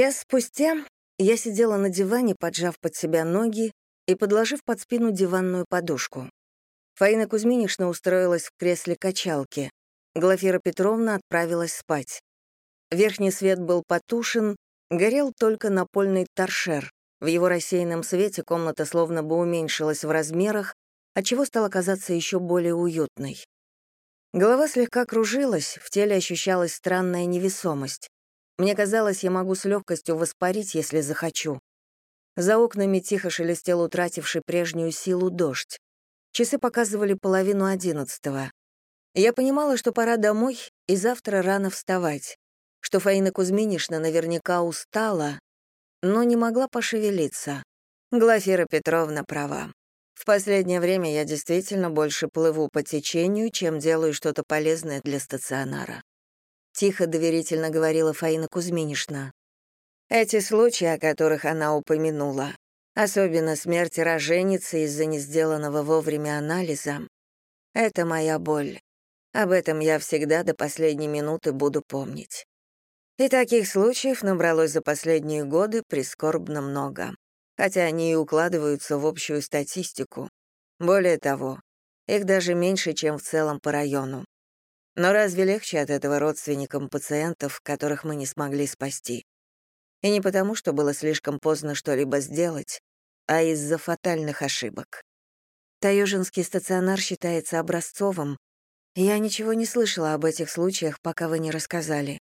Час спустя я сидела на диване, поджав под себя ноги и подложив под спину диванную подушку. Фаина Кузьминишна устроилась в кресле качалки. Глафира Петровна отправилась спать. Верхний свет был потушен, горел только напольный торшер. В его рассеянном свете комната словно бы уменьшилась в размерах, отчего стала казаться еще более уютной. Голова слегка кружилась, в теле ощущалась странная невесомость. Мне казалось, я могу с легкостью воспарить, если захочу. За окнами тихо шелестел утративший прежнюю силу дождь. Часы показывали половину одиннадцатого. Я понимала, что пора домой и завтра рано вставать, что Фаина Кузьминишна наверняка устала, но не могла пошевелиться. Глафира Петровна права. В последнее время я действительно больше плыву по течению, чем делаю что-то полезное для стационара. Тихо доверительно говорила Фаина Кузьминишна. Эти случаи, о которых она упомянула, особенно смерть роженицы из-за несделанного вовремя анализа, это моя боль. Об этом я всегда до последней минуты буду помнить. И таких случаев набралось за последние годы прискорбно много хотя они и укладываются в общую статистику. Более того, их даже меньше, чем в целом по району. Но разве легче от этого родственникам пациентов, которых мы не смогли спасти? И не потому, что было слишком поздно что-либо сделать, а из-за фатальных ошибок. Таежинский стационар считается образцовым. Я ничего не слышала об этих случаях, пока вы не рассказали.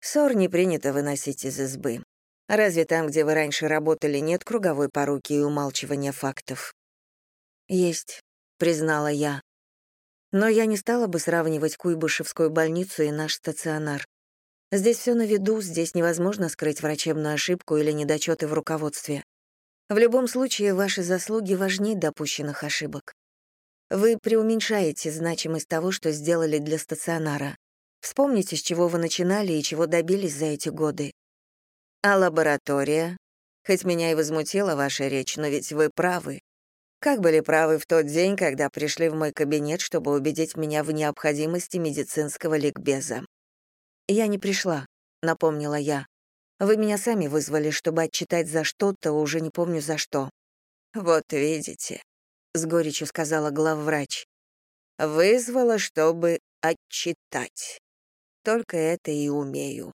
Ссор не принято выносить из избы. Разве там, где вы раньше работали, нет круговой поруки и умалчивания фактов? Есть, признала я. Но я не стала бы сравнивать Куйбышевскую больницу и наш стационар. Здесь все на виду, здесь невозможно скрыть врачебную ошибку или недочеты в руководстве. В любом случае, ваши заслуги важнее допущенных ошибок. Вы преуменьшаете значимость того, что сделали для стационара. Вспомните, с чего вы начинали и чего добились за эти годы. А лаборатория? Хоть меня и возмутила ваша речь, но ведь вы правы. Как были правы в тот день, когда пришли в мой кабинет, чтобы убедить меня в необходимости медицинского ликбеза? Я не пришла, напомнила я. Вы меня сами вызвали, чтобы отчитать за что-то, уже не помню за что. Вот видите, с горечью сказала главврач. Вызвала, чтобы отчитать. Только это и умею.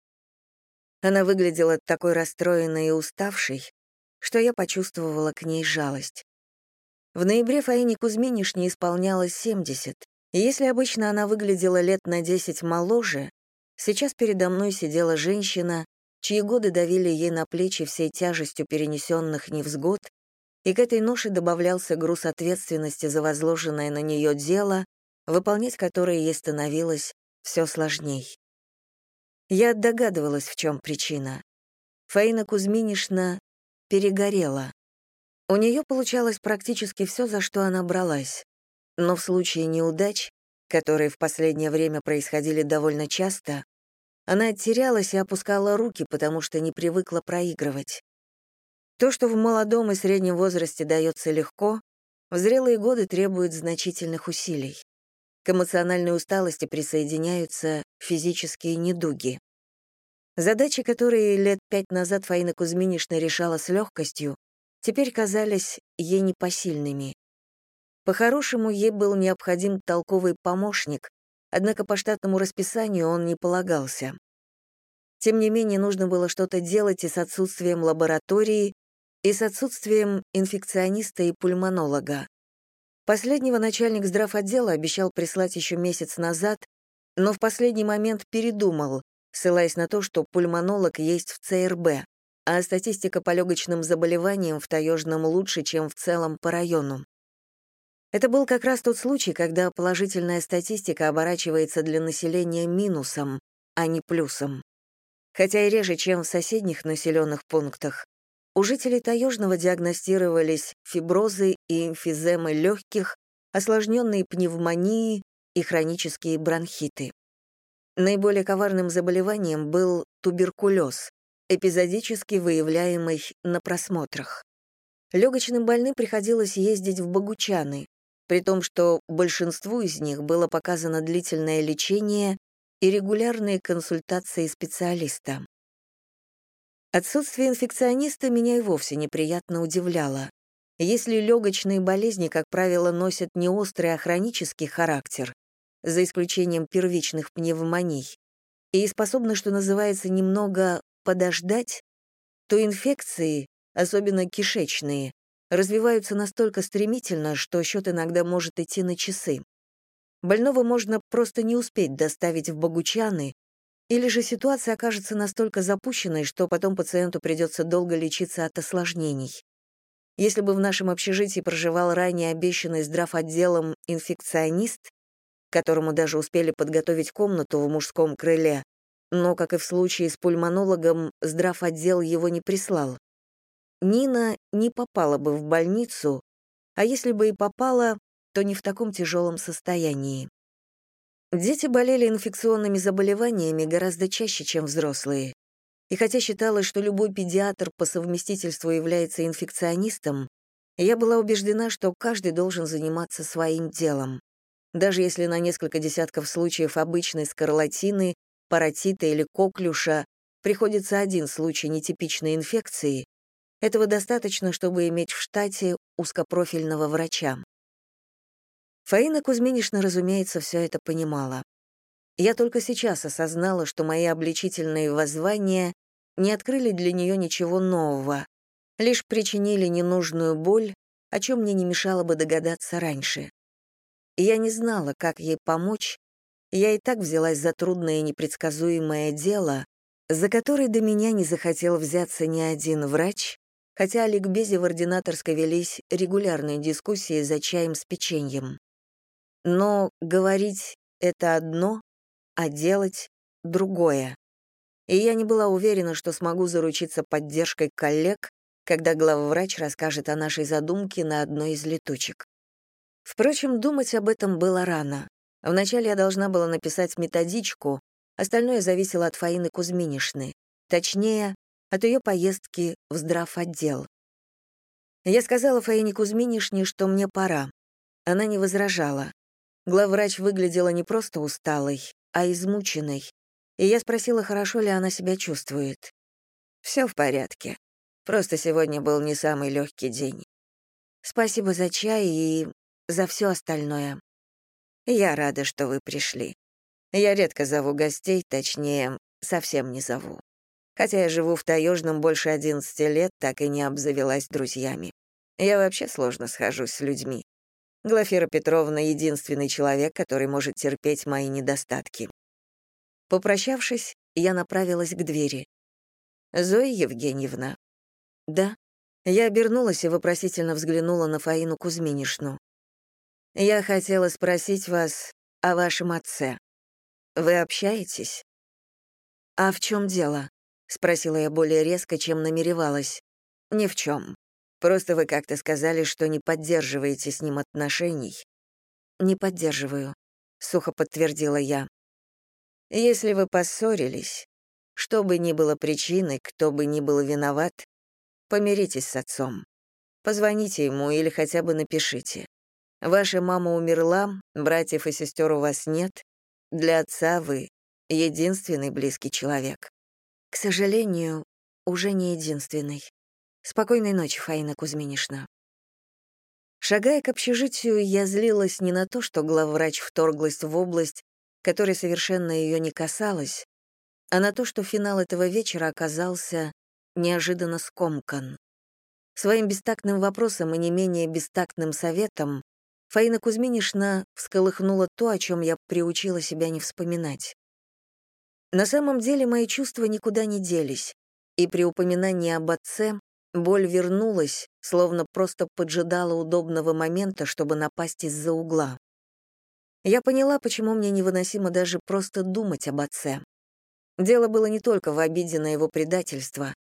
Она выглядела такой расстроенной и уставшей, что я почувствовала к ней жалость. В ноябре Фаине Кузьминишне исполнялось 70, и если обычно она выглядела лет на 10 моложе, сейчас передо мной сидела женщина, чьи годы давили ей на плечи всей тяжестью перенесенных невзгод, и к этой ноше добавлялся груз ответственности за возложенное на нее дело, выполнять которое ей становилось все сложней. Я догадывалась, в чем причина. Фаина Кузьминишна перегорела. У нее получалось практически все, за что она бралась. Но в случае неудач, которые в последнее время происходили довольно часто, она терялась и опускала руки, потому что не привыкла проигрывать. То, что в молодом и среднем возрасте дается легко, в зрелые годы требует значительных усилий. К эмоциональной усталости присоединяются физические недуги. Задачи, которые лет пять назад Фаина Кузьминишна решала с легкостью, теперь казались ей непосильными. По-хорошему, ей был необходим толковый помощник, однако по штатному расписанию он не полагался. Тем не менее, нужно было что-то делать и с отсутствием лаборатории, и с отсутствием инфекциониста и пульмонолога. Последнего начальник здравотдела обещал прислать еще месяц назад, но в последний момент передумал, ссылаясь на то, что пульмонолог есть в ЦРБ, а статистика по легочным заболеваниям в Таежном лучше, чем в целом по району. Это был как раз тот случай, когда положительная статистика оборачивается для населения минусом, а не плюсом. Хотя и реже, чем в соседних населенных пунктах, у жителей Таежного диагностировались фиброзы и эмфиземы легких, осложненные пневмонии и хронические бронхиты. Наиболее коварным заболеванием был туберкулез, эпизодически выявляемый на просмотрах. Легочным больным приходилось ездить в Богучаны, при том, что большинству из них было показано длительное лечение и регулярные консультации специалиста. Отсутствие инфекциониста меня и вовсе неприятно удивляло. Если легочные болезни, как правило, носят не острый, а хронический характер, за исключением первичных пневмоний, и способны, что называется, немного подождать, то инфекции, особенно кишечные, развиваются настолько стремительно, что счет иногда может идти на часы. Больного можно просто не успеть доставить в Богучаны, или же ситуация окажется настолько запущенной, что потом пациенту придется долго лечиться от осложнений. Если бы в нашем общежитии проживал ранее обещанный здравотделом инфекционист, которому даже успели подготовить комнату в мужском крыле, но, как и в случае с пульмонологом, здравотдел его не прислал. Нина не попала бы в больницу, а если бы и попала, то не в таком тяжелом состоянии. Дети болели инфекционными заболеваниями гораздо чаще, чем взрослые. И хотя считалось, что любой педиатр по совместительству является инфекционистом, я была убеждена, что каждый должен заниматься своим делом. Даже если на несколько десятков случаев обычной скарлатины, паротита или коклюша приходится один случай нетипичной инфекции, этого достаточно, чтобы иметь в штате узкопрофильного врача. Фаина Кузьминишна, разумеется, все это понимала. Я только сейчас осознала, что мои обличительные воззвания не открыли для нее ничего нового, лишь причинили ненужную боль, о чем мне не мешало бы догадаться раньше. Я не знала, как ей помочь, я и так взялась за трудное и непредсказуемое дело, за которое до меня не захотел взяться ни один врач, хотя о ликбезе в ординаторской велись регулярные дискуссии за чаем с печеньем. Но говорить — это одно, а делать — другое. И я не была уверена, что смогу заручиться поддержкой коллег, когда главврач расскажет о нашей задумке на одной из летучек. Впрочем, думать об этом было рано. Вначале я должна была написать методичку, остальное зависело от Фаины Кузьминишны, точнее, от ее поездки в здравотдел. Я сказала Фаине Кузьминишне, что мне пора. Она не возражала. Главврач выглядела не просто усталой, а измученной, и я спросила, хорошо ли она себя чувствует. Все в порядке. Просто сегодня был не самый легкий день. Спасибо за чай и за все остальное. Я рада, что вы пришли. Я редко зову гостей, точнее, совсем не зову. Хотя я живу в Таежном больше 11 лет, так и не обзавелась друзьями. Я вообще сложно схожусь с людьми. Глафира Петровна — единственный человек, который может терпеть мои недостатки. Попрощавшись, я направилась к двери. «Зоя Евгеньевна?» «Да». Я обернулась и вопросительно взглянула на Фаину Кузьминишну. «Я хотела спросить вас о вашем отце. Вы общаетесь?» «А в чем дело?» — спросила я более резко, чем намеревалась. «Ни в чем. Просто вы как-то сказали, что не поддерживаете с ним отношений». «Не поддерживаю», — сухо подтвердила я. «Если вы поссорились, что бы ни было причиной, кто бы ни был виноват, помиритесь с отцом. Позвоните ему или хотя бы напишите. Ваша мама умерла, братьев и сестер у вас нет. Для отца вы — единственный близкий человек. К сожалению, уже не единственный. Спокойной ночи, Фаина Кузьминишна. Шагая к общежитию, я злилась не на то, что главврач вторглась в область, которая совершенно ее не касалась, а на то, что финал этого вечера оказался неожиданно скомкан. Своим бестактным вопросом и не менее бестактным советом Фаина Кузьминишна всколыхнула то, о чем я приучила себя не вспоминать. На самом деле мои чувства никуда не делись, и при упоминании об отце Боль вернулась, словно просто поджидала удобного момента, чтобы напасть из-за угла. Я поняла, почему мне невыносимо даже просто думать об отце. Дело было не только в обиде на его предательство.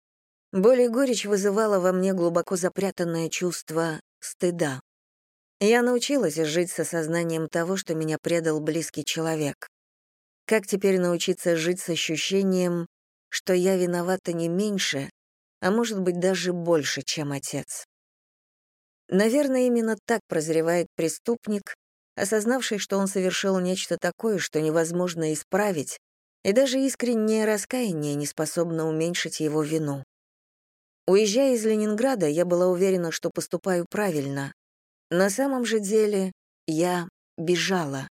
Боль и горечь вызывала во мне глубоко запрятанное чувство стыда. Я научилась жить с осознанием того, что меня предал близкий человек. Как теперь научиться жить с ощущением, что я виновата не меньше, а может быть даже больше, чем отец. Наверное, именно так прозревает преступник, осознавший, что он совершил нечто такое, что невозможно исправить, и даже искреннее раскаяние не способно уменьшить его вину. Уезжая из Ленинграда, я была уверена, что поступаю правильно. На самом же деле я бежала.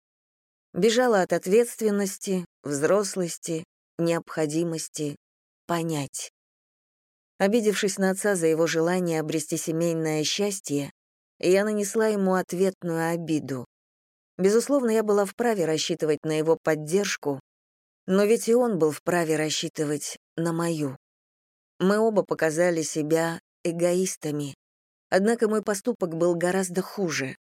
Бежала от ответственности, взрослости, необходимости понять. Обидевшись на отца за его желание обрести семейное счастье, я нанесла ему ответную обиду. Безусловно, я была вправе рассчитывать на его поддержку, но ведь и он был вправе рассчитывать на мою. Мы оба показали себя эгоистами. Однако мой поступок был гораздо хуже.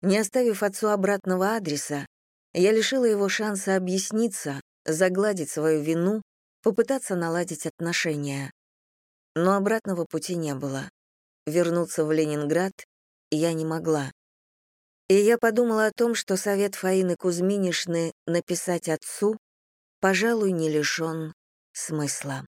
Не оставив отцу обратного адреса, я лишила его шанса объясниться, загладить свою вину, попытаться наладить отношения. Но обратного пути не было. Вернуться в Ленинград я не могла. И я подумала о том, что совет Фаины Кузьминишны написать отцу, пожалуй, не лишен смысла.